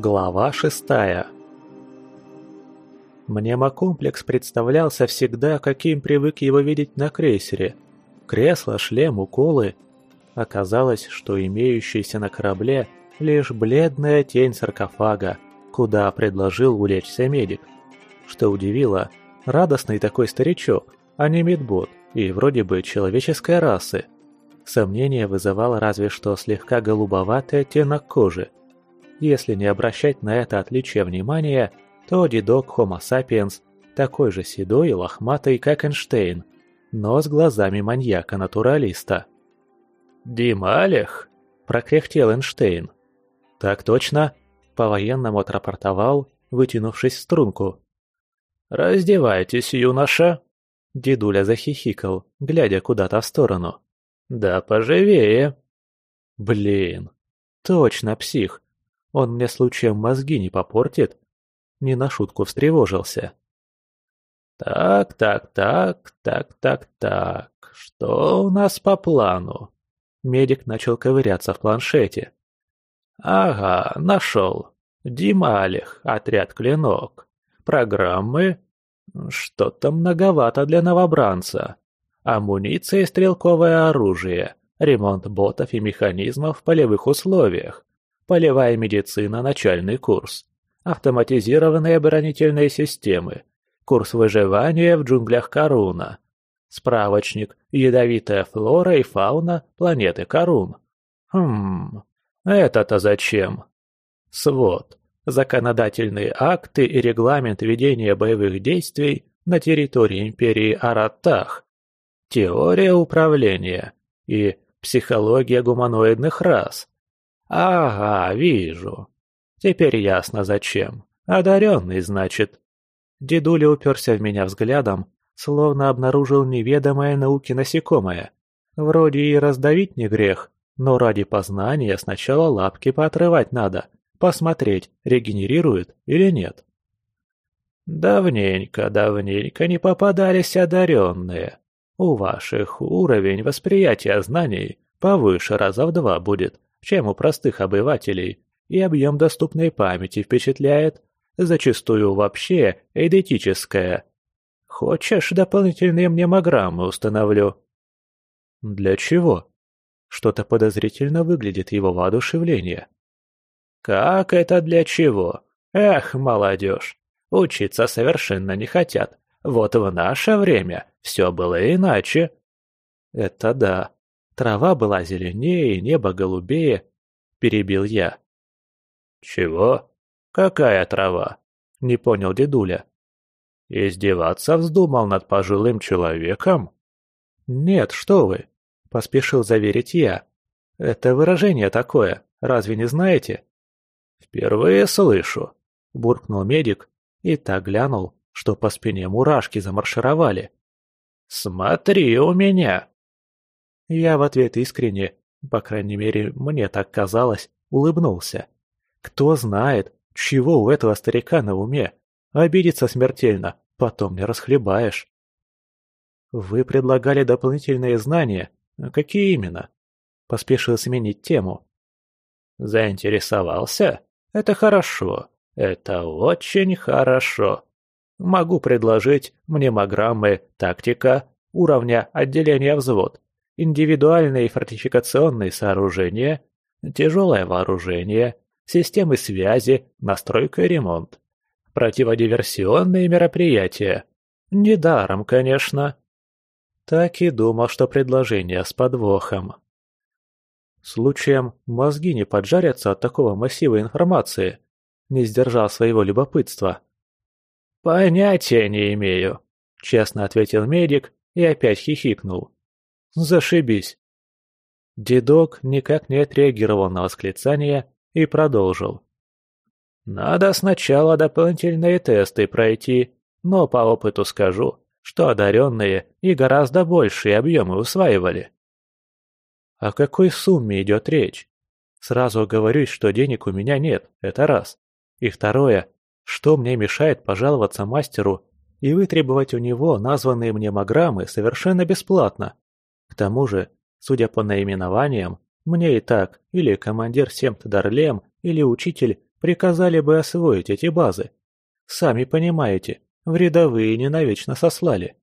Глава шестая Мнемокомплекс представлялся всегда, каким привык его видеть на крейсере. Кресло, шлем, уколы. Оказалось, что имеющийся на корабле лишь бледная тень саркофага, куда предложил улечься медик. Что удивило, радостный такой старичок, а не медбот, и вроде бы человеческой расы. Сомнение вызывало разве что слегка голубоватый оттенок кожи. Если не обращать на это отличие внимания – то дедок Homo sapiens такой же седой и лохматый, как Эйнштейн, но с глазами маньяка-натуралиста. «Дималех?» – прокряхтел Эйнштейн. «Так точно», – по-военному отрапортовал, вытянувшись в струнку. «Раздевайтесь, юноша!» Дедуля захихикал, глядя куда-то в сторону. «Да поживее!» «Блин, точно псих. Он мне случаем мозги не попортит?» не на шутку встревожился. «Так, так, так, так, так, так, что у нас по плану?» Медик начал ковыряться в планшете. «Ага, нашел. Дима Алих, отряд «Клинок». Программы? Что-то многовато для новобранца. Амуниция и стрелковое оружие. Ремонт ботов и механизмов в полевых условиях. Полевая медицина – начальный курс автоматизированные оборонительные системы, курс выживания в джунглях Каруна, справочник «Ядовитая флора и фауна планеты Карун». Хм, это-то зачем? Свод. Законодательные акты и регламент ведения боевых действий на территории империи Араттах. Теория управления и психология гуманоидных рас. Ага, вижу. Теперь ясно зачем. Одаренный, значит. Дедуля уперся в меня взглядом, словно обнаружил неведомое науке насекомое. Вроде и раздавить не грех, но ради познания сначала лапки поотрывать надо, посмотреть, регенерирует или нет. Давненько, давненько не попадались одаренные. У ваших уровень восприятия знаний повыше раза в два будет, чем у простых обывателей, и объем доступной памяти впечатляет, зачастую вообще эдетическая. Хочешь, дополнительные мнемограммы установлю?» «Для чего?» Что-то подозрительно выглядит его воодушевление. «Как это для чего? Эх, молодежь, учиться совершенно не хотят. Вот в наше время все было иначе». «Это да. Трава была зеленее, небо голубее», — перебил я. «Чего? Какая трава?» — не понял дедуля. «Издеваться вздумал над пожилым человеком?» «Нет, что вы!» — поспешил заверить я. «Это выражение такое, разве не знаете?» «Впервые слышу», — буркнул медик и так глянул, что по спине мурашки замаршировали. «Смотри у меня!» Я в ответ искренне, по крайней мере, мне так казалось, улыбнулся. Кто знает, чего у этого старика на уме. Обидится смертельно, потом не расхлебаешь. Вы предлагали дополнительные знания. Какие именно? Поспешил сменить тему. Заинтересовался? Это хорошо. Это очень хорошо. Могу предложить мнемограммы «Тактика», уровня отделения взвод, индивидуальные фортификационные сооружения, тяжелое вооружение, системы связи, настройка и ремонт. Противодиверсионные мероприятия. Недаром, конечно. Так и думал, что предложение с подвохом. Случаем мозги не поджарятся от такого массива информации. Не сдержал своего любопытства. «Понятия не имею», — честно ответил медик и опять хихикнул. «Зашибись». Дедок никак не отреагировал на восклицание и продолжил. «Надо сначала дополнительные тесты пройти, но по опыту скажу, что одаренные и гораздо большие объемы усваивали». «О какой сумме идет речь? Сразу говорю, что денег у меня нет, это раз. И второе, что мне мешает пожаловаться мастеру и вытребовать у него названные мнемограммы совершенно бесплатно? Тому же, судя по наименованиям, мне и так или командир Семт Дарлем, или учитель приказали бы освоить эти базы. Сами понимаете, в рядовые не навечно сослали.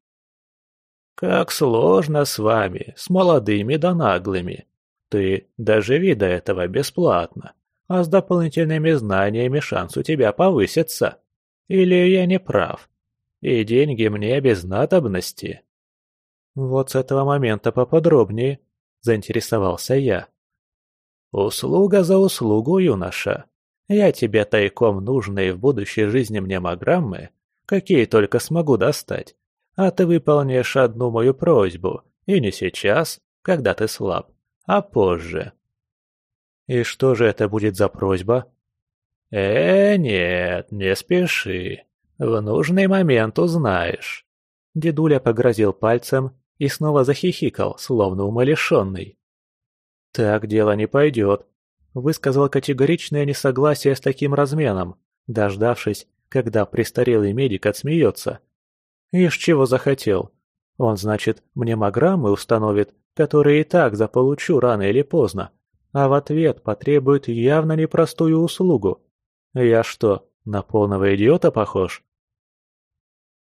Как сложно с вами, с молодыми да наглыми. Ты доживи до этого бесплатно, а с дополнительными знаниями шанс у тебя повысится. Или я не прав? И деньги мне без надобности. Вот с этого момента поподробнее, заинтересовался я. Услуга за услугу, юноша. Я тебе тайком нужные в будущей жизни мнемограммы, какие только смогу достать, а ты выполнишь одну мою просьбу, и не сейчас, когда ты слаб, а позже. И что же это будет за просьба? Э, нет, не спеши. В нужный момент узнаешь. Дедуля погрозил пальцем и снова захихикал, словно умалишенный. «Так дело не пойдет», — высказал категоричное несогласие с таким разменом, дождавшись, когда престарелый медик отсмеется. Ишь чего захотел. Он, значит, мне маграммы установит, которые и так заполучу рано или поздно, а в ответ потребует явно непростую услугу. Я что, на полного идиота похож?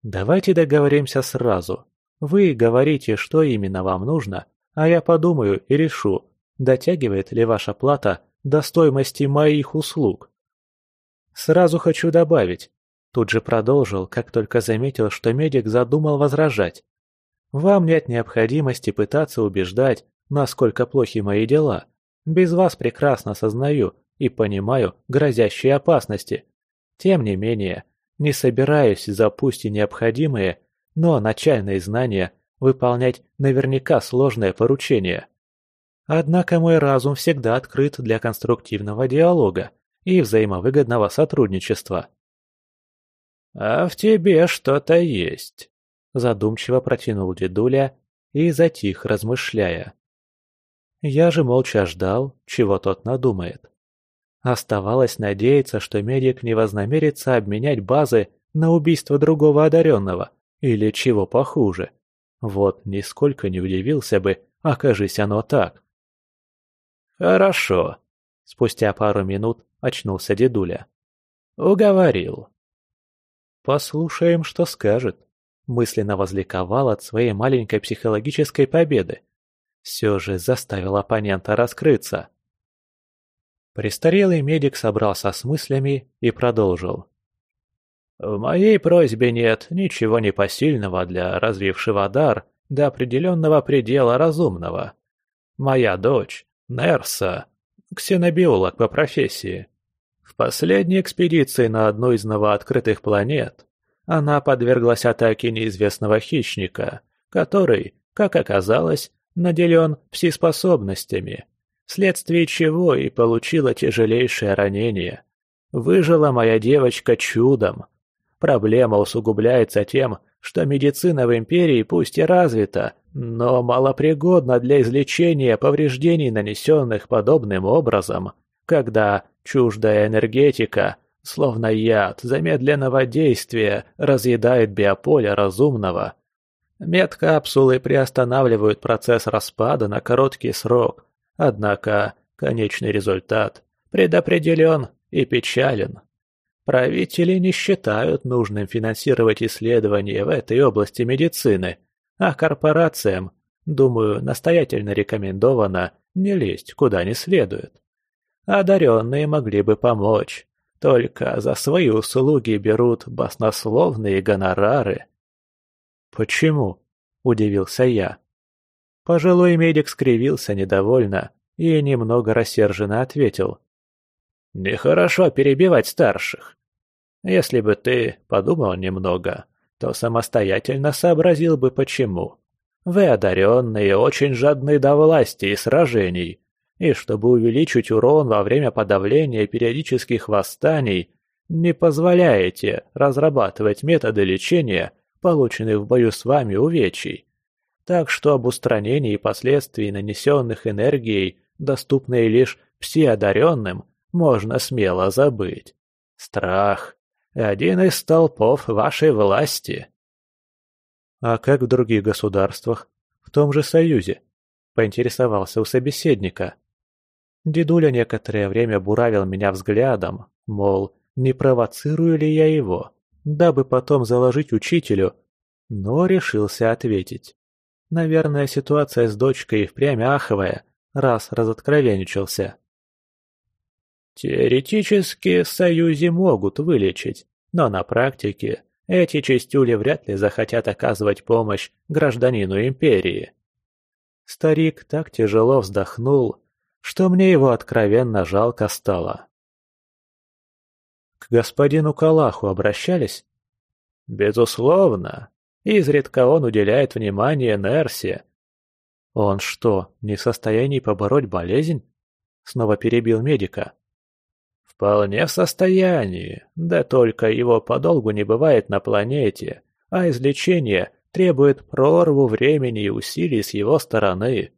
Давайте договоримся сразу. Вы говорите, что именно вам нужно, а я подумаю и решу, дотягивает ли ваша плата до стоимости моих услуг. Сразу хочу добавить, Тут же продолжил, как только заметил, что медик задумал возражать. «Вам нет необходимости пытаться убеждать, насколько плохи мои дела. Без вас прекрасно сознаю и понимаю грозящие опасности. Тем не менее, не собираюсь за пусть и необходимые, но начальные знания выполнять наверняка сложное поручение. Однако мой разум всегда открыт для конструктивного диалога и взаимовыгодного сотрудничества. «А в тебе что-то есть», – задумчиво протянул дедуля и затих, размышляя. Я же молча ждал, чего тот надумает. Оставалось надеяться, что медик не вознамерится обменять базы на убийство другого одаренного или чего похуже. Вот нисколько не удивился бы, окажись оно так. «Хорошо», – спустя пару минут очнулся дедуля. «Уговорил». «Послушаем, что скажет», – мысленно возликовал от своей маленькой психологической победы. Все же заставил оппонента раскрыться. Престарелый медик собрался с мыслями и продолжил. «В моей просьбе нет ничего непосильного для развившего дар до определенного предела разумного. Моя дочь, Нерса, ксенобиолог по профессии, в последней экспедиции на одну из новооткрытых планет она подверглась атаке неизвестного хищника, который, как оказалось, наделен всеспособностями, вследствие чего и получила тяжелейшее ранение. Выжила моя девочка чудом. Проблема усугубляется тем, что медицина в Империи пусть и развита, но малопригодна для излечения повреждений, нанесенных подобным образом, когда Чуждая энергетика, словно яд замедленного действия, разъедает биополе разумного. Медкапсулы приостанавливают процесс распада на короткий срок, однако конечный результат предопределен и печален. Правители не считают нужным финансировать исследования в этой области медицины, а корпорациям, думаю, настоятельно рекомендовано не лезть куда не следует. Одаренные могли бы помочь, только за свои услуги берут баснословные гонорары. «Почему?» – удивился я. Пожилой медик скривился недовольно и немного рассерженно ответил. «Нехорошо перебивать старших. Если бы ты подумал немного, то самостоятельно сообразил бы почему. Вы одаренные очень жадны до власти и сражений, и чтобы увеличить урон во время подавления периодических восстаний, не позволяете разрабатывать методы лечения, полученных в бою с вами увечий. Так что об устранении последствий нанесенных энергией, доступной лишь псиодаренным, можно смело забыть. Страх – один из столпов вашей власти. А как в других государствах? В том же Союзе? Поинтересовался у собеседника. Дедуля некоторое время буравил меня взглядом, Мол, не провоцирую ли я его, дабы потом заложить учителю, но решился ответить. Наверное, ситуация с дочкой впрямь аховая, раз разоткровенничался. Теоретически союзи могут вылечить, но на практике эти чистюли вряд ли захотят оказывать помощь гражданину империи. Старик так тяжело вздохнул, что мне его откровенно жалко стало. К господину Калаху обращались? Безусловно. Изредка он уделяет внимание Нерсе. Он что, не в состоянии побороть болезнь? Снова перебил медика. Вполне в состоянии, да только его подолгу не бывает на планете, а излечение требует прорву времени и усилий с его стороны.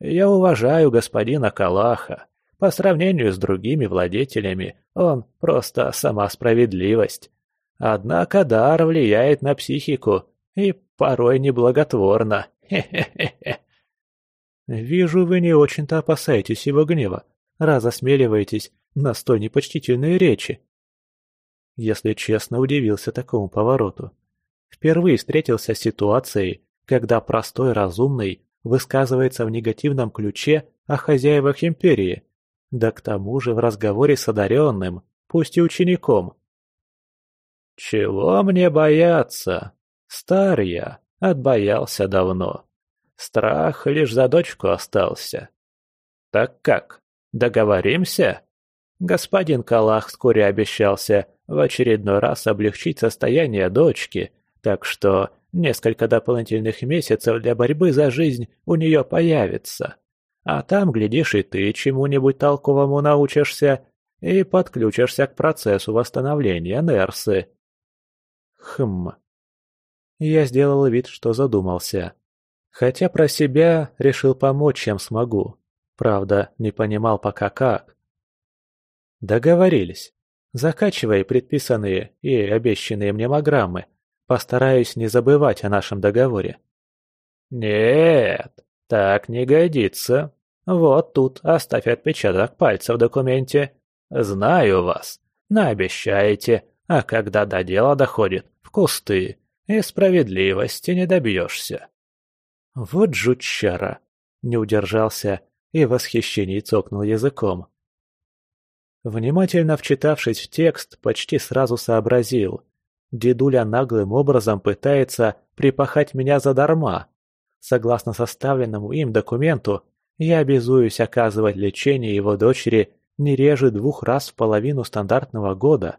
Я уважаю господина Калаха. По сравнению с другими владетелями, он просто сама справедливость. Однако дар влияет на психику и порой неблаготворно. Хе-хе-хе. Вижу, вы не очень-то опасаетесь его гнева, раз осмеливаетесь на столь непочтительные речи. Если честно, удивился такому повороту. Впервые встретился с ситуацией, когда простой разумный высказывается в негативном ключе о хозяевах империи, да к тому же в разговоре с одаренным, пусть и учеником. «Чего мне бояться? Стар я, отбоялся давно. Страх лишь за дочку остался. Так как, договоримся?» Господин Калах вскоре обещался в очередной раз облегчить состояние дочки, так что несколько дополнительных месяцев для борьбы за жизнь у нее появится. А там, глядишь, и ты чему-нибудь толковому научишься и подключишься к процессу восстановления Нерсы. Хм. Я сделал вид, что задумался. Хотя про себя решил помочь, чем смогу. Правда, не понимал пока как. Договорились. Закачивай предписанные и обещанные мне маграммы. Постараюсь не забывать о нашем договоре. Нет, так не годится. Вот тут оставь отпечаток пальца в документе. Знаю вас. Наобещаете, а когда до дела доходит, в кусты. И справедливости не добьешься. Вот жучара. Не удержался и в восхищении цокнул языком. Внимательно вчитавшись в текст, почти сразу сообразил. Дедуля наглым образом пытается припахать меня задарма. Согласно составленному им документу, я обязуюсь оказывать лечение его дочери не реже двух раз в половину стандартного года,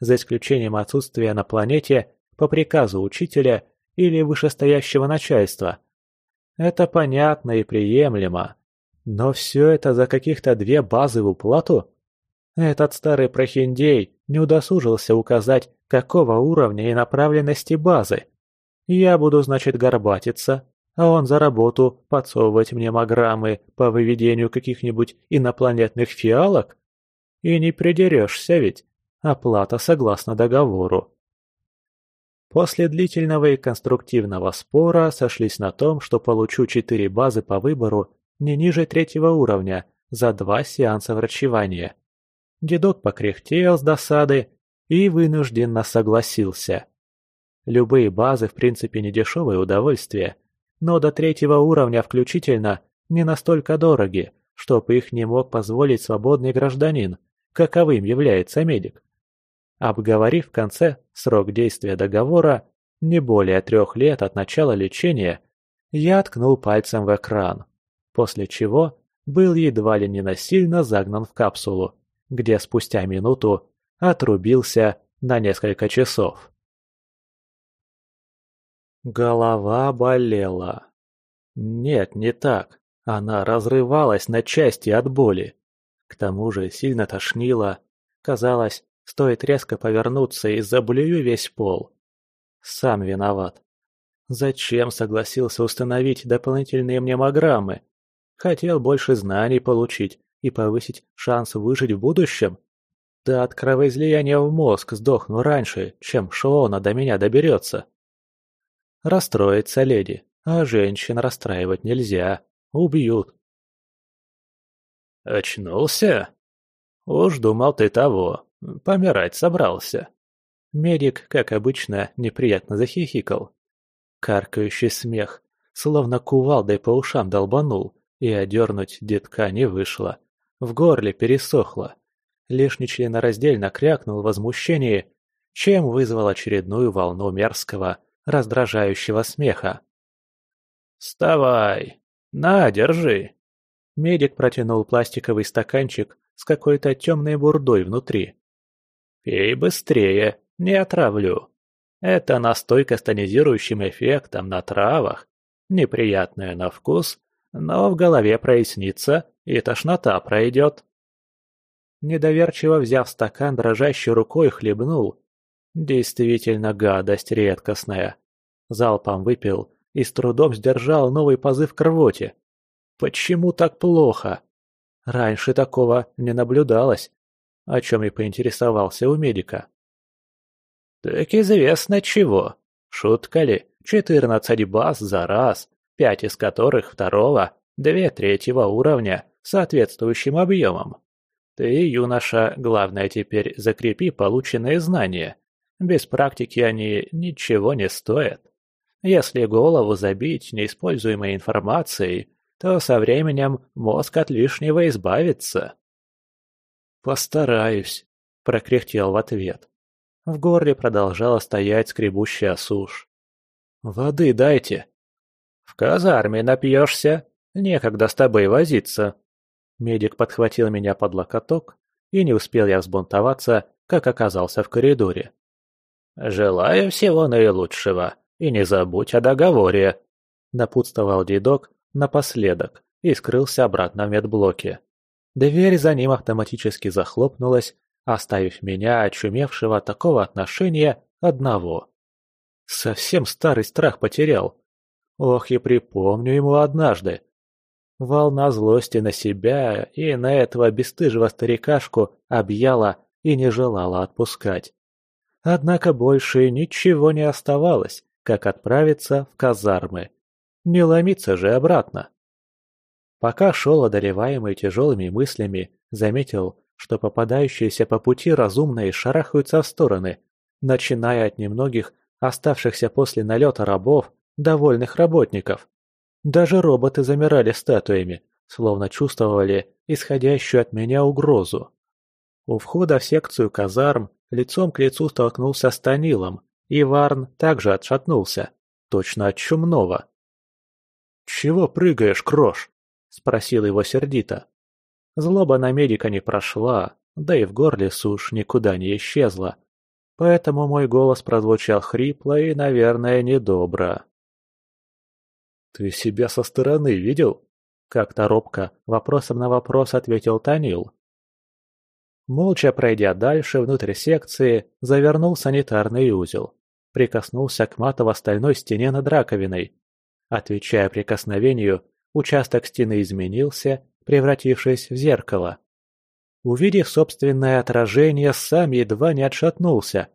за исключением отсутствия на планете по приказу учителя или вышестоящего начальства. Это понятно и приемлемо. Но все это за каких-то две базы в уплату? Этот старый прохиндей не удосужился указать, какого уровня и направленности базы. Я буду, значит, горбатиться, а он за работу подсовывать мне маграммы по выведению каких-нибудь инопланетных фиалок? И не придерешься ведь. Оплата согласно договору. После длительного и конструктивного спора сошлись на том, что получу четыре базы по выбору не ниже третьего уровня за два сеанса врачевания. Дедок покряхтел с досады и вынужденно согласился. Любые базы в принципе не дешевое удовольствие, но до третьего уровня включительно не настолько дороги, чтоб их не мог позволить свободный гражданин, каковым является медик. Обговорив в конце срок действия договора, не более трех лет от начала лечения, я ткнул пальцем в экран, после чего был едва ли не насильно загнан в капсулу, где спустя минуту отрубился на несколько часов. Голова болела. Нет, не так. Она разрывалась на части от боли. К тому же сильно тошнило. Казалось, стоит резко повернуться и заблюю весь пол. Сам виноват. Зачем согласился установить дополнительные мнемограммы? Хотел больше знаний получить, и повысить шанс выжить в будущем? Да от кровоизлияния в мозг сдохну раньше, чем Шоона до меня доберется. Расстроится леди, а женщин расстраивать нельзя. Убьют. Очнулся? Уж думал ты того. помирать собрался. Медик, как обычно, неприятно захихикал. Каркающий смех, словно кувалдой по ушам долбанул, и одернуть детка не вышло. В горле пересохло. Лишний членораздельно крякнул в возмущении, чем вызвал очередную волну мерзкого, раздражающего смеха. «Вставай! На, держи!» Медик протянул пластиковый стаканчик с какой-то темной бурдой внутри. «Пей быстрее, не отравлю. Это настойка с тонизирующим эффектом на травах, неприятная на вкус, но в голове прояснится и тошнота пройдет». Недоверчиво взяв стакан, дрожащей рукой хлебнул. Действительно гадость редкостная. Залпом выпил и с трудом сдержал новый позыв к рвоте. Почему так плохо? Раньше такого не наблюдалось, о чем и поинтересовался у медика. Так известно чего. Шутка ли? Четырнадцать баз за раз, пять из которых второго, две третьего уровня, соответствующим объемом. Ты, юноша, главное теперь закрепи полученные знания. Без практики они ничего не стоят. Если голову забить неиспользуемой информацией, то со временем мозг от лишнего избавится. «Постараюсь», — прокряхтел в ответ. В горле продолжала стоять скребущая сушь. «Воды дайте». «В казарме напьешься, некогда с тобой возиться». Медик подхватил меня под локоток, и не успел я взбунтоваться, как оказался в коридоре. «Желаю всего наилучшего, и не забудь о договоре», — напутствовал дедок, напоследок и скрылся обратно в медблоке. Дверь за ним автоматически захлопнулась, оставив меня, очумевшего такого отношения, одного. Совсем старый страх потерял. Ох, и припомню ему однажды. Волна злости на себя и на этого бесстыжего старикашку объяла и не желала отпускать. Однако больше ничего не оставалось, как отправиться в казармы. Не ломиться же обратно. Пока шел одолеваемый тяжелыми мыслями, заметил, что попадающиеся по пути разумные шарахаются в стороны, начиная от немногих оставшихся после налета рабов, довольных работников. Даже роботы замирали статуями, словно чувствовали исходящую от меня угрозу. У входа в секцию казарм лицом к лицу столкнулся с Танилом, и Варн также отшатнулся, точно от чумного. «Чего прыгаешь, Крош?» – спросил его сердито. Злоба на медика не прошла, да и в горле сушь никуда не исчезла. Поэтому мой голос прозвучал хрипло и, наверное, недобро. «Ты себя со стороны видел?» Как-то робко, вопросом на вопрос ответил Танил. Молча пройдя дальше, внутрь секции, завернул санитарный узел. Прикоснулся к матово-стальной стене над раковиной. Отвечая прикосновению, участок стены изменился, превратившись в зеркало. Увидев собственное отражение, сам едва не отшатнулся.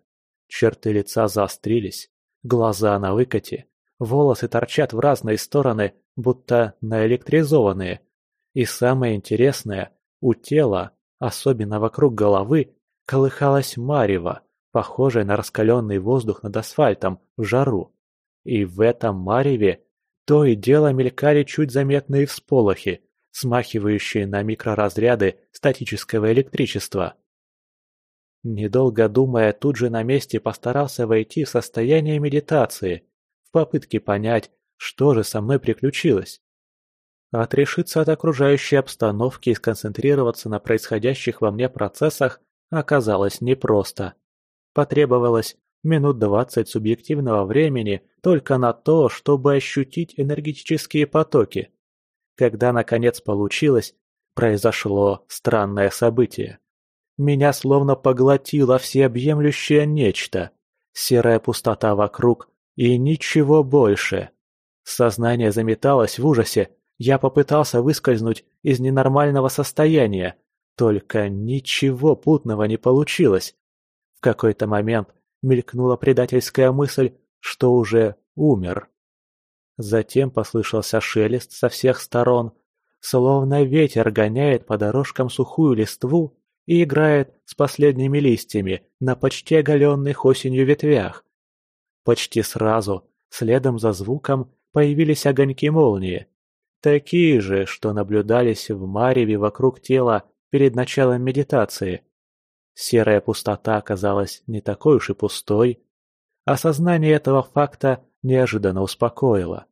Черты лица заострились, глаза на выкате, волосы торчат в разные стороны, будто наэлектризованные. И самое интересное, у тела, особенно вокруг головы, колыхалась марево, похожая на раскаленный воздух над асфальтом в жару. И в этом мареве то и дело мелькали чуть заметные всполохи, смахивающие на микроразряды статического электричества. Недолго думая, тут же на месте постарался войти в состояние медитации, попытке понять, что же со мной приключилось. Отрешиться от окружающей обстановки и сконцентрироваться на происходящих во мне процессах оказалось непросто. Потребовалось минут двадцать субъективного времени только на то, чтобы ощутить энергетические потоки. Когда наконец получилось, произошло странное событие. Меня словно поглотило всеобъемлющее нечто, серая пустота вокруг и ничего больше. Сознание заметалось в ужасе, я попытался выскользнуть из ненормального состояния, только ничего путного не получилось. В какой-то момент мелькнула предательская мысль, что уже умер. Затем послышался шелест со всех сторон, словно ветер гоняет по дорожкам сухую листву, и играет с последними листьями на почти оголенных осенью ветвях. Почти сразу, следом за звуком, появились огоньки молнии. Такие же, что наблюдались в мареве вокруг тела перед началом медитации. Серая пустота оказалась не такой уж и пустой. Осознание этого факта неожиданно успокоило.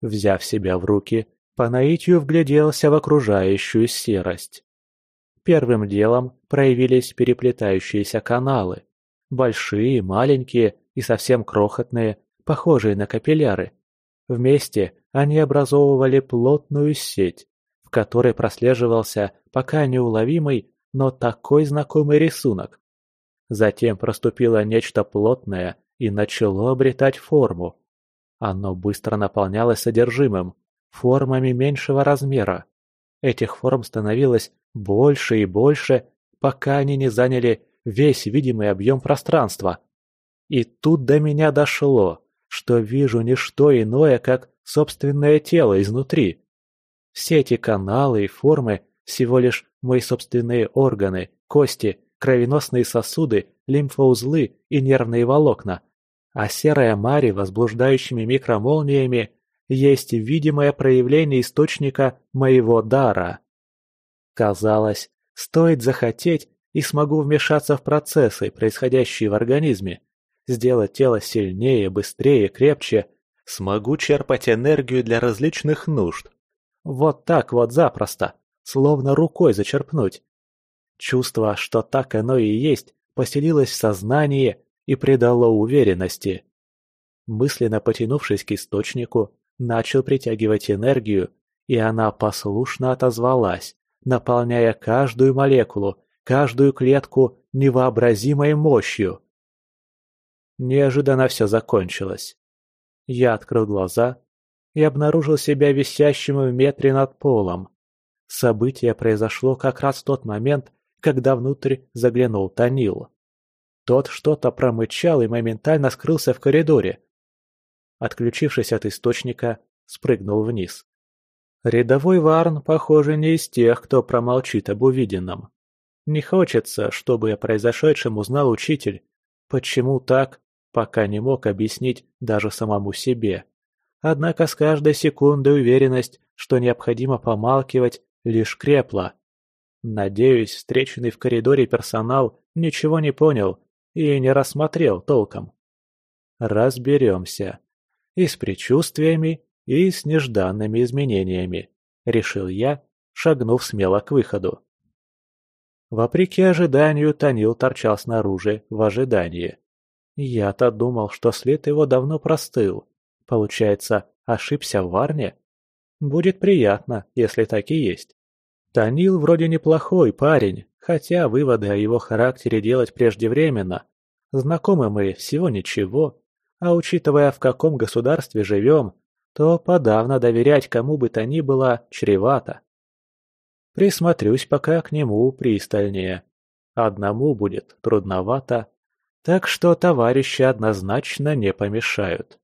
Взяв себя в руки, по наитию вгляделся в окружающую серость. Первым делом проявились переплетающиеся каналы. Большие, маленькие и совсем крохотные, похожие на капилляры. Вместе они образовывали плотную сеть, в которой прослеживался пока неуловимый, но такой знакомый рисунок. Затем проступило нечто плотное и начало обретать форму. Оно быстро наполнялось содержимым, формами меньшего размера. Этих форм становилось больше и больше, пока они не заняли весь видимый объем пространства. И тут до меня дошло, что вижу не что иное, как собственное тело изнутри. Все эти каналы и формы всего лишь мои собственные органы, кости, кровеносные сосуды, лимфоузлы и нервные волокна. А серая мари возбуждающими микромолниями есть видимое проявление источника моего дара. Казалось, стоит захотеть, и смогу вмешаться в процессы, происходящие в организме, сделать тело сильнее, быстрее, крепче, смогу черпать энергию для различных нужд. Вот так вот запросто, словно рукой зачерпнуть. Чувство, что так оно и есть, поселилось в сознании и придало уверенности. Мысленно потянувшись к источнику, начал притягивать энергию, и она послушно отозвалась, наполняя каждую молекулу, каждую клетку невообразимой мощью. Неожиданно все закончилось. Я открыл глаза и обнаружил себя висящим в метре над полом. Событие произошло как раз в тот момент, когда внутрь заглянул Танил. Тот что-то промычал и моментально скрылся в коридоре. Отключившись от источника, спрыгнул вниз. Рядовой Варн, похоже, не из тех, кто промолчит об увиденном. Не хочется, чтобы о произошедшем узнал учитель. Почему так, пока не мог объяснить даже самому себе. Однако с каждой секундой уверенность, что необходимо помалкивать, лишь крепла. Надеюсь, встреченный в коридоре персонал ничего не понял и не рассмотрел толком. Разберемся. И с предчувствиями, и с нежданными изменениями, решил я, шагнув смело к выходу. Вопреки ожиданию, Танил торчал снаружи в ожидании. Я-то думал, что след его давно простыл. Получается, ошибся в Варне? Будет приятно, если так и есть. Танил вроде неплохой парень, хотя выводы о его характере делать преждевременно. Знакомы мы всего ничего, а учитывая, в каком государстве живем, то подавно доверять кому бы то ни было чревато. Присмотрюсь пока к нему пристальнее. Одному будет трудновато, так что товарищи однозначно не помешают.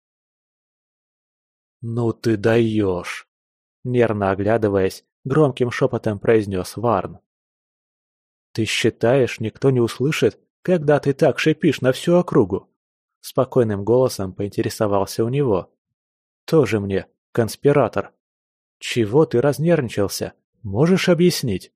«Ну ты даешь!» Нервно оглядываясь, громким шепотом произнес Варн. «Ты считаешь, никто не услышит, когда ты так шипишь на всю округу?» Спокойным голосом поинтересовался у него. «Тоже мне, конспиратор. Чего ты разнервничался? Можешь объяснить?»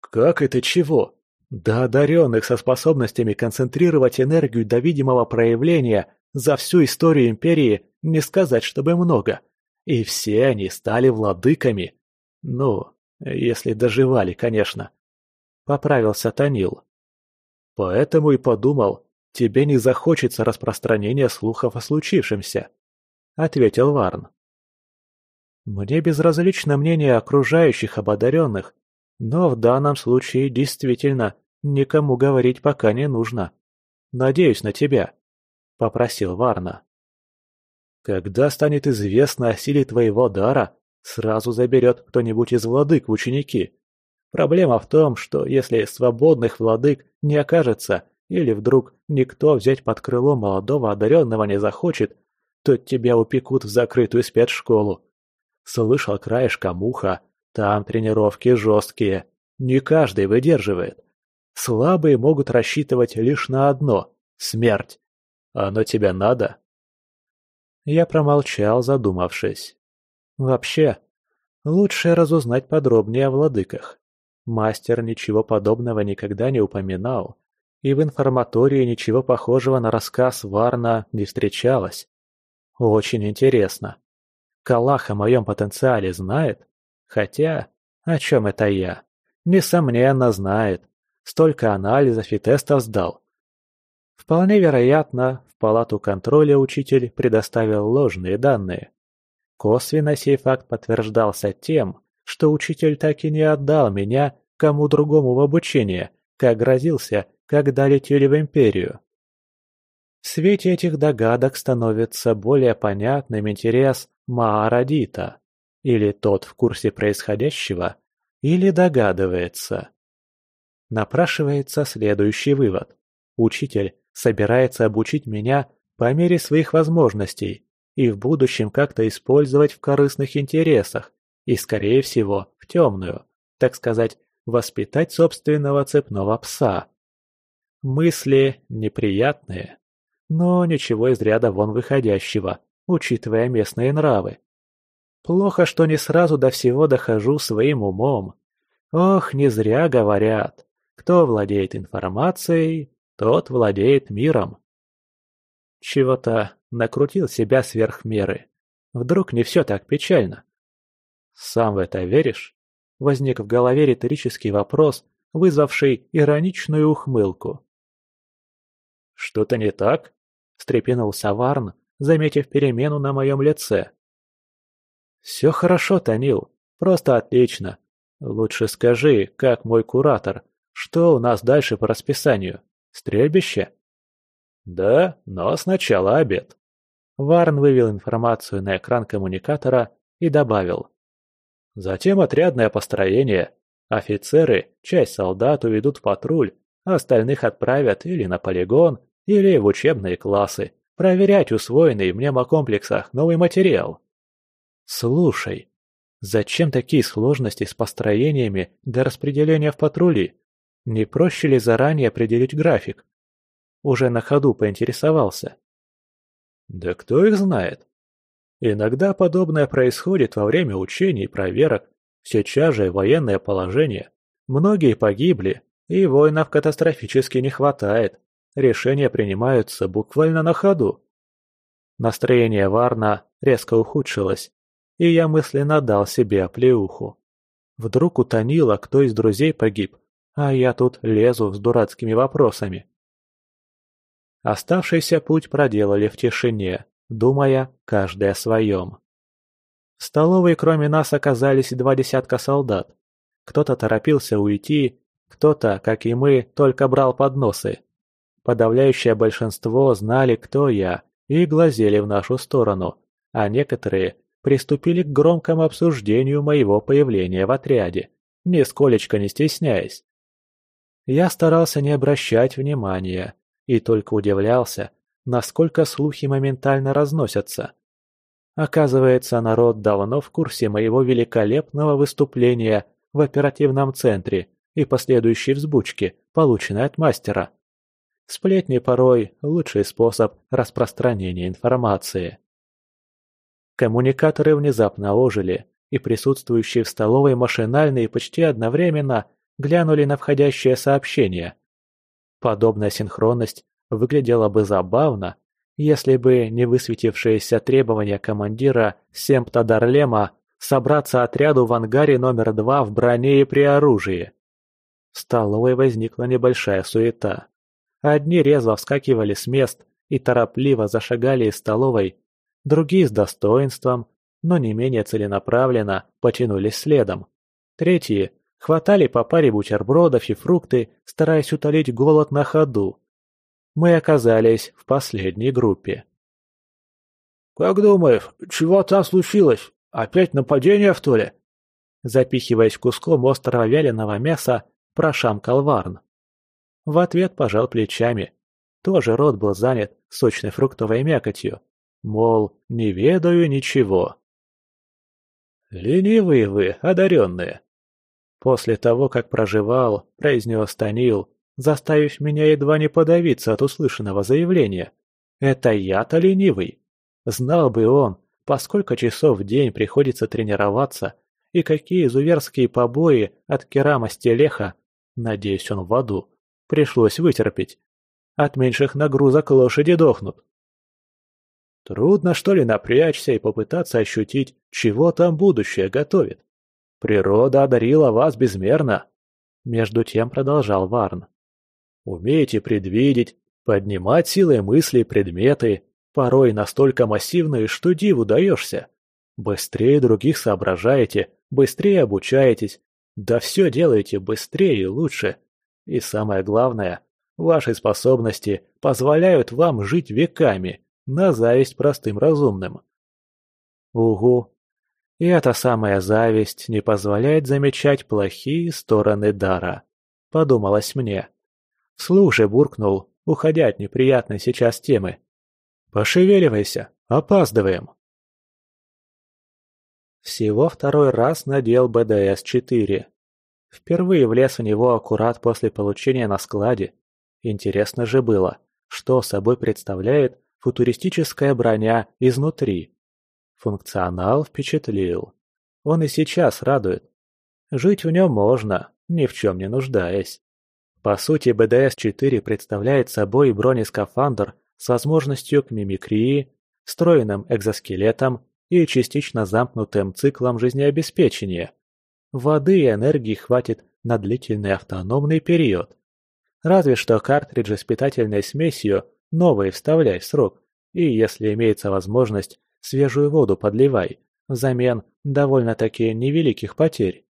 «Как это чего?» Да одаренных со способностями концентрировать энергию до видимого проявления за всю историю Империи не сказать, чтобы много. И все они стали владыками. Ну, если доживали, конечно. Поправился Танил. Поэтому и подумал, тебе не захочется распространения слухов о случившемся. Ответил Варн. Мне безразлично мнение окружающих об одаренных, но в данном случае действительно никому говорить пока не нужно. Надеюсь на тебя», — попросил Варна. «Когда станет известно о силе твоего дара, сразу заберет кто-нибудь из владык в ученики. Проблема в том, что если свободных владык не окажется, или вдруг никто взять под крыло молодого одаренного не захочет, то тебя упекут в закрытую спецшколу. Слышал краешком уха, там тренировки жесткие. Не каждый выдерживает. Слабые могут рассчитывать лишь на одно – смерть. Оно тебе надо?» Я промолчал, задумавшись. Вообще, лучше разузнать подробнее о владыках. Мастер ничего подобного никогда не упоминал, и в информатории ничего похожего на рассказ Варна не встречалось. Очень интересно. Калах о моем потенциале знает? Хотя, о чем это я? Несомненно, знает. Столько анализов и тестов сдал. Вполне вероятно, в палату контроля учитель предоставил ложные данные. Косвенно сей факт подтверждался тем, что учитель так и не отдал меня кому другому в обучение, как грозился, когда летели в Империю. В свете этих догадок становится более понятным интерес Маарадита. Или тот в курсе происходящего, или догадывается. Напрашивается следующий вывод. Учитель собирается обучить меня по мере своих возможностей и в будущем как-то использовать в корыстных интересах и, скорее всего, в темную, так сказать, воспитать собственного цепного пса. Мысли неприятные, но ничего из ряда вон выходящего, учитывая местные нравы. Плохо, что не сразу до всего дохожу своим умом. Ох, не зря говорят, кто владеет информацией, тот владеет миром. Чего-то накрутил себя сверх меры. Вдруг не все так печально. Сам в это веришь? Возник в голове риторический вопрос, вызвавший ироничную ухмылку. «Что-то не так?» – встрепенулся Варн, заметив перемену на моем лице. «Все хорошо, Танил, просто отлично. Лучше скажи, как мой куратор, что у нас дальше по расписанию?» Стрельбище? Да, но сначала обед. Варн вывел информацию на экран коммуникатора и добавил. Затем отрядное построение. Офицеры, часть солдат уведут в патруль, а остальных отправят или на полигон, или в учебные классы, проверять усвоенный в мнемокомплексах новый материал. Слушай, зачем такие сложности с построениями для распределения в патрули? Не проще ли заранее определить график? Уже на ходу поинтересовался. Да кто их знает? Иногда подобное происходит во время учений и проверок. Сейчас же военное положение. Многие погибли, и воинов катастрофически не хватает. Решения принимаются буквально на ходу. Настроение Варна резко ухудшилось, и я мысленно дал себе оплеуху. Вдруг утонило, кто из друзей погиб, а я тут лезу с дурацкими вопросами. Оставшийся путь проделали в тишине, думая каждый о своем. В столовой кроме нас оказались два десятка солдат. Кто-то торопился уйти, кто-то, как и мы, только брал подносы. Подавляющее большинство знали, кто я, и глазели в нашу сторону, а некоторые приступили к громкому обсуждению моего появления в отряде, нисколечко не стесняясь. Я старался не обращать внимания и только удивлялся, насколько слухи моментально разносятся. Оказывается, народ давно в курсе моего великолепного выступления в оперативном центре и последующей взбучки, полученной от мастера. Сплетни порой – лучший способ распространения информации. Коммуникаторы внезапно ожили, и присутствующие в столовой машинально и почти одновременно глянули на входящее сообщение. Подобная синхронность выглядела бы забавно, если бы не высветившееся требование командира Семпта Дарлема собраться отряду в ангаре номер два в броне и при оружии. В столовой возникла небольшая суета. Одни резво вскакивали с мест и торопливо зашагали из столовой, другие с достоинством, но не менее целенаправленно потянулись следом. Третьи Хватали по паре бутербродов и фрукты, стараясь утолить голод на ходу. Мы оказались в последней группе. «Как думаешь, чего там случилось? Опять нападение, что ли?» Запихиваясь куском острого вяленого мяса, прошамкал Варн. В ответ пожал плечами. Тоже рот был занят сочной фруктовой мякотью. Мол, не ведаю ничего. «Ленивые вы, одаренные!» После того, как проживал, произнес Танил, заставив меня едва не подавиться от услышанного заявления. Это я-то ленивый. Знал бы он, по сколько часов в день приходится тренироваться и какие изуверские побои от Керама Стелеха, надеюсь, он в аду, пришлось вытерпеть. От меньших нагрузок лошади дохнут. Трудно, что ли, напрячься и попытаться ощутить, чего там будущее готовит. Природа одарила вас безмерно. Между тем продолжал Варн. Умеете предвидеть, поднимать силой мысли предметы, порой настолько массивные, что диву даешься. Быстрее других соображаете, быстрее обучаетесь, да все делаете быстрее и лучше. И самое главное, ваши способности позволяют вам жить веками, на зависть простым разумным. Угу. И эта самая зависть не позволяет замечать плохие стороны дара, подумалось мне. Слушай, буркнул, уходя от неприятной сейчас темы. Пошевеливайся, опаздываем. Всего второй раз надел БДС-4. Впервые влез в него аккурат после получения на складе. Интересно же было, что собой представляет футуристическая броня изнутри. Функционал впечатлил. Он и сейчас радует. Жить в нем можно, ни в чем не нуждаясь. По сути, БДС-4 представляет собой бронескафандр с возможностью к мимикрии, встроенным экзоскелетом и частично замкнутым циклом жизнеобеспечения. Воды и энергии хватит на длительный автономный период. Разве что картриджи с питательной смесью Новые вставляй в срок, и, если имеется возможность, свежую воду подливай, взамен довольно-таки невеликих потерь.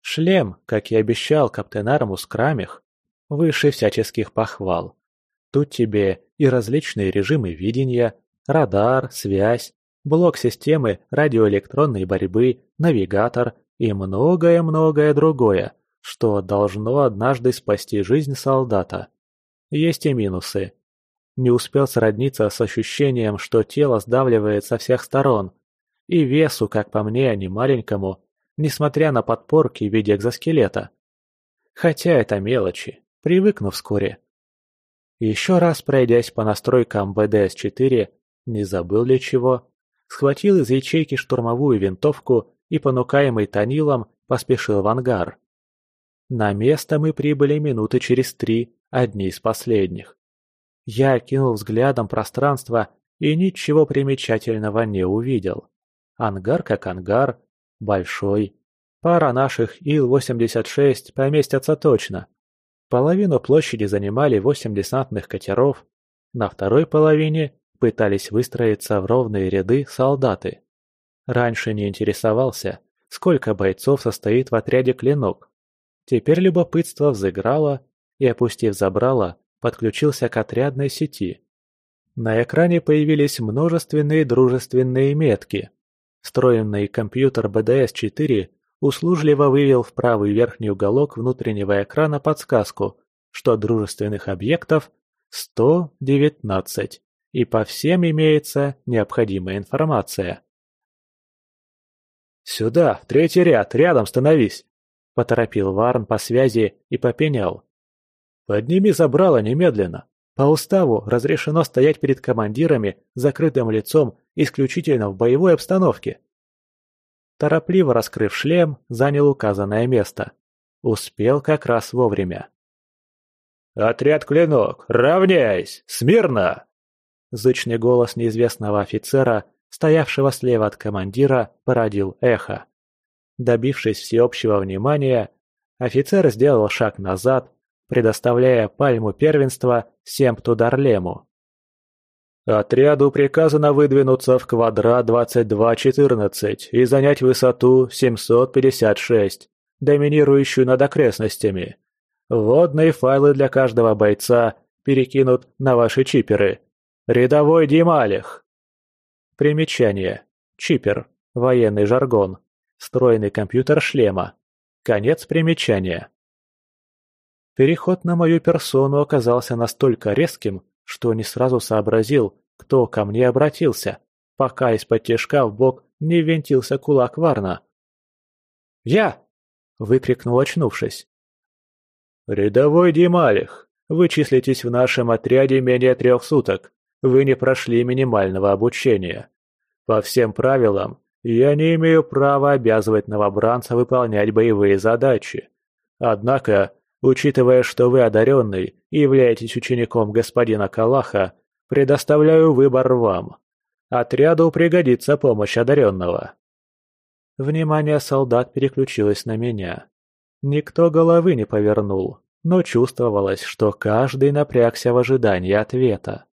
Шлем, как и обещал каптен Армус Крамих, выше всяческих похвал. Тут тебе и различные режимы видения, радар, связь, блок системы радиоэлектронной борьбы, навигатор и многое-многое другое, что должно однажды спасти жизнь солдата. Есть и минусы. Не успел сродниться с ощущением, что тело сдавливает со всех сторон. И весу, как по мне, не маленькому, несмотря на подпорки в виде экзоскелета. Хотя это мелочи, привыкну вскоре. Еще раз пройдясь по настройкам БДС-4, не забыл ли чего, схватил из ячейки штурмовую винтовку и, понукаемый Танилом, поспешил в ангар. На место мы прибыли минуты через три, одни из последних. Я окинул взглядом пространство и ничего примечательного не увидел. Ангар как ангар, большой. Пара наших Ил-86 поместятся точно. Половину площади занимали восемь десантных катеров, на второй половине пытались выстроиться в ровные ряды солдаты. Раньше не интересовался, сколько бойцов состоит в отряде «Клинок». Теперь любопытство взыграло, и, опустив забрало, подключился к отрядной сети. На экране появились множественные дружественные метки. Встроенный компьютер BDS-4 услужливо вывел в правый верхний уголок внутреннего экрана подсказку, что дружественных объектов 119, и по всем имеется необходимая информация. «Сюда, в третий ряд, рядом становись!» – поторопил Варн по связи и попенял. Подними забрало немедленно. По уставу разрешено стоять перед командирами с закрытым лицом исключительно в боевой обстановке. Торопливо раскрыв шлем, занял указанное место. Успел как раз вовремя. «Отряд «Клинок», равняйсь! Смирно!» Зычный голос неизвестного офицера, стоявшего слева от командира, породил эхо. Добившись всеобщего внимания, офицер сделал шаг назад предоставляя пальму первенства Семпту Дарлему. Отряду приказано выдвинуться в квадрат 2214 и занять высоту 756, доминирующую над окрестностями. Вводные файлы для каждого бойца перекинут на ваши чиперы. Рядовой Дималих. Примечание. Чипер. Военный жаргон. Встроенный компьютер шлема. Конец примечания. Переход на мою персону оказался настолько резким, что не сразу сообразил, кто ко мне обратился, пока из-под тяжка в бок не ввинтился кулак Варна. «Я!» — выкрикнул, очнувшись. «Рядовой Дималих, вы числитесь в нашем отряде менее трех суток. Вы не прошли минимального обучения. По всем правилам, я не имею права обязывать новобранца выполнять боевые задачи. Однако, учитывая, что вы одаренный и являетесь учеником господина Калаха, предоставляю выбор вам. Отряду пригодится помощь одаренного». Внимание солдат переключилось на меня. Никто головы не повернул, но чувствовалось, что каждый напрягся в ожидании ответа.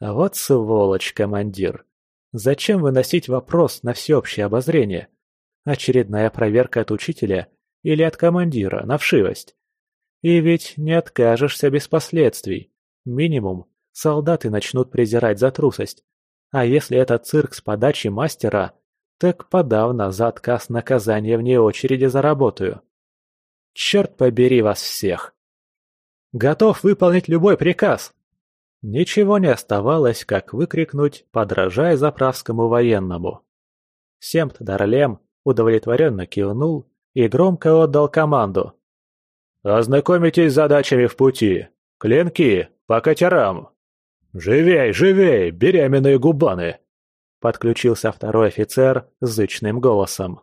Вот сволочь, командир. Зачем выносить вопрос на всеобщее обозрение? Очередная проверка от учителя или от командира на вшивость? И ведь не откажешься без последствий. Минимум, солдаты начнут презирать за трусость. А если это цирк с подачи мастера, так подавно за отказ наказания вне очереди заработаю. Черт побери вас всех! Готов выполнить любой приказ! Ничего не оставалось, как выкрикнуть, подражая заправскому военному. Семт Дарлем удовлетворенно кивнул и громко отдал команду. «Ознакомитесь с задачами в пути. Клинки, по катерам!» «Живей, живей, беременные губаны!» Подключился второй офицер с зычным голосом.